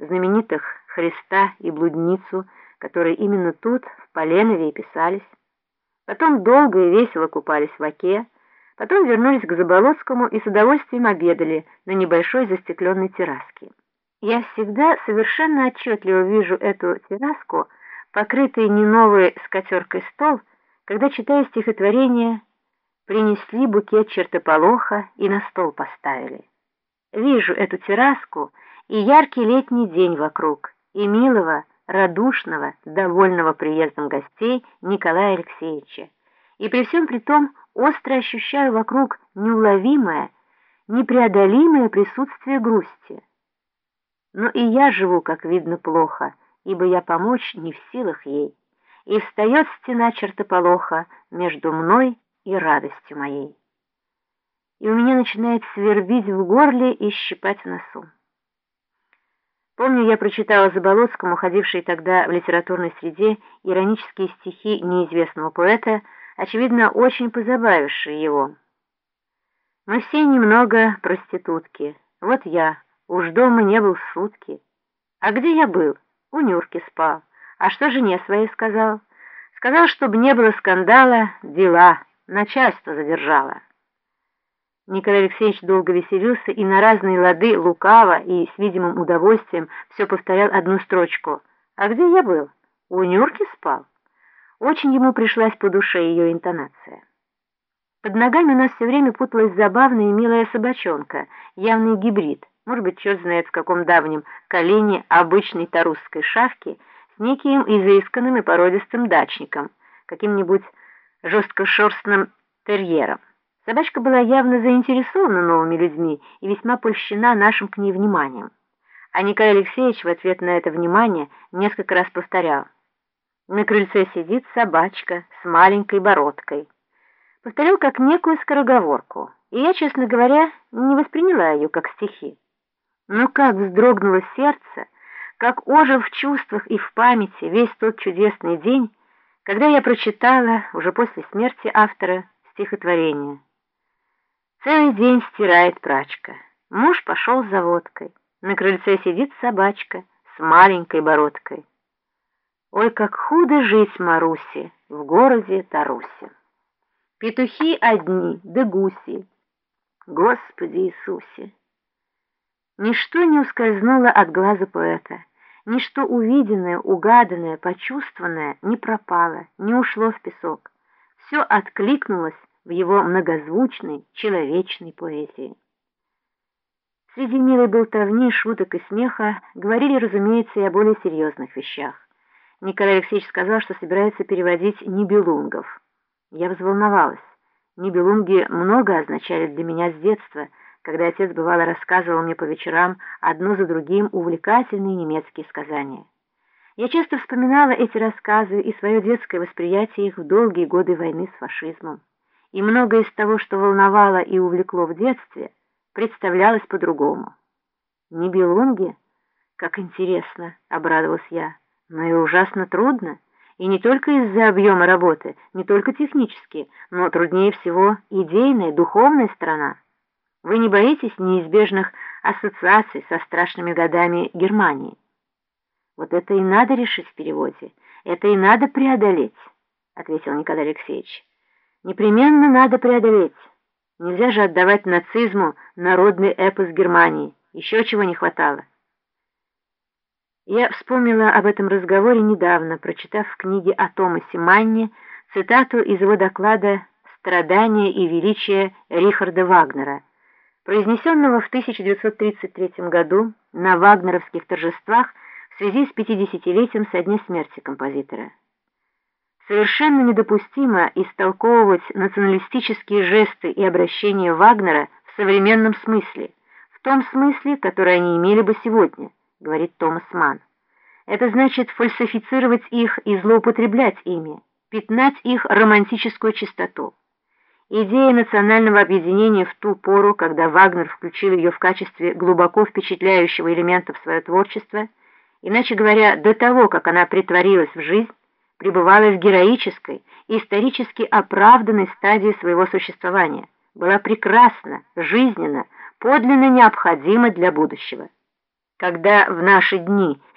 знаменитых Христа и блудницу, которые именно тут, в Поленове, и писались. Потом долго и весело купались в оке, потом вернулись к Заболоцкому и с удовольствием обедали на небольшой застекленной терраске. Я всегда совершенно отчетливо вижу эту терраску, покрытый не новой скатеркой стол, когда читаю стихотворение «Принесли букет чертополоха и на стол поставили». Вижу эту терраску и яркий летний день вокруг, и милого, радушного, довольного приездом гостей Николая Алексеевича. И при всем при том остро ощущаю вокруг неуловимое, непреодолимое присутствие грусти. Но и я живу, как видно, плохо, ибо я помочь не в силах ей, и встает стена чертополоха между мной и радостью моей. И у меня начинает свербить в горле и щипать в носу. Помню, я прочитала Заболоцкому, ходившей тогда в литературной среде, иронические стихи неизвестного поэта, очевидно, очень позабавившие его. «Мы все немного проститутки. Вот я, уж дома не был сутки. А где я был? У Нюрки спал. А что жене своей сказал? Сказал, чтобы не было скандала, дела, начальство задержало». Николай Алексеевич долго веселился и на разные лады лукаво и с видимым удовольствием все повторял одну строчку. «А где я был? У Нюрки спал?» Очень ему пришлась по душе ее интонация. Под ногами у нас все время путалась забавная и милая собачонка, явный гибрид, может быть, черт знает в каком давнем колене обычной тарусской шавки с неким изысканным и породистым дачником, каким-нибудь жесткошерстным терьером. Собачка была явно заинтересована новыми людьми и весьма польщена нашим к ней вниманием. А Николай Алексеевич в ответ на это внимание несколько раз повторял. На крыльце сидит собачка с маленькой бородкой. Повторил как некую скороговорку, и я, честно говоря, не восприняла ее как стихи. Но как вздрогнуло сердце, как ожил в чувствах и в памяти весь тот чудесный день, когда я прочитала, уже после смерти автора, стихотворение Целый день стирает прачка. Муж пошел за водкой. На крыльце сидит собачка с маленькой бородкой. Ой, как худо жить Марусе в городе Тарусе. Петухи одни, да гуси. Господи Иисусе! Ничто не ускользнуло от глаза поэта. Ничто увиденное, угаданное, почувствованное не пропало, не ушло в песок. Все откликнулось в его многозвучной, человечной поэзии. Среди милой болтовни, шуток и смеха говорили, разумеется, и о более серьезных вещах. Николай Алексеевич сказал, что собирается переводить Нибелунгов. Я взволновалась. Нибелунги много означали для меня с детства, когда отец бывало рассказывал мне по вечерам одно за другим увлекательные немецкие сказания. Я часто вспоминала эти рассказы и свое детское восприятие их в долгие годы войны с фашизмом и многое из того, что волновало и увлекло в детстве, представлялось по-другому. Не белунги? Как интересно, обрадовалась я, но и ужасно трудно, и не только из-за объема работы, не только технически, но труднее всего идейная, духовная сторона. Вы не боитесь неизбежных ассоциаций со страшными годами Германии? Вот это и надо решить в переводе, это и надо преодолеть, ответил Николай Алексеевич непременно надо преодолеть. Нельзя же отдавать нацизму народный эпос Германии. Еще чего не хватало. Я вспомнила об этом разговоре недавно, прочитав в книге о Томасе Манне цитату из его доклада «Страдания и величие Рихарда Вагнера», произнесенного в 1933 году на вагнеровских торжествах в связи с 50-летием со дня смерти композитора. Совершенно недопустимо истолковывать националистические жесты и обращения Вагнера в современном смысле, в том смысле, который они имели бы сегодня, говорит Томас Манн. Это значит фальсифицировать их и злоупотреблять ими, пятнать их романтическую чистоту. Идея национального объединения в ту пору, когда Вагнер включил ее в качестве глубоко впечатляющего элемента в свое творчество, иначе говоря, до того, как она притворилась в жизнь, пребывала в героической и исторически оправданной стадии своего существования, была прекрасна, жизненна, подлинно необходима для будущего. Когда в наши дни